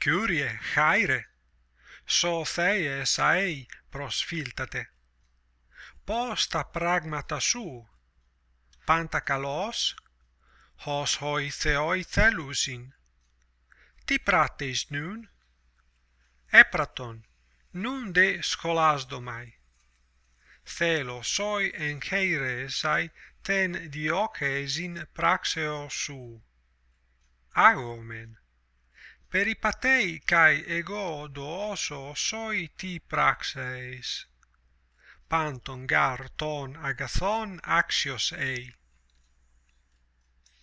Kyrie chaire, so thees aei προσφύλτατε. Πώς τα πράγματα σου, πάντα καλός, ως οι Θεοί θέλουσιν. Τι πράττεις νουν, έπρατον, νουν δε σχολάσδομαι. Θέλω σοι εγχαίρεσαι τεν διώκεσιν πράξεως σου. Άγωμεν. peripatei kai ego dooso soi ti praxeis. Panton gar ton agathon axios ei.